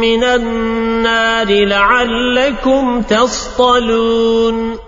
من النار لعلكم تصطلون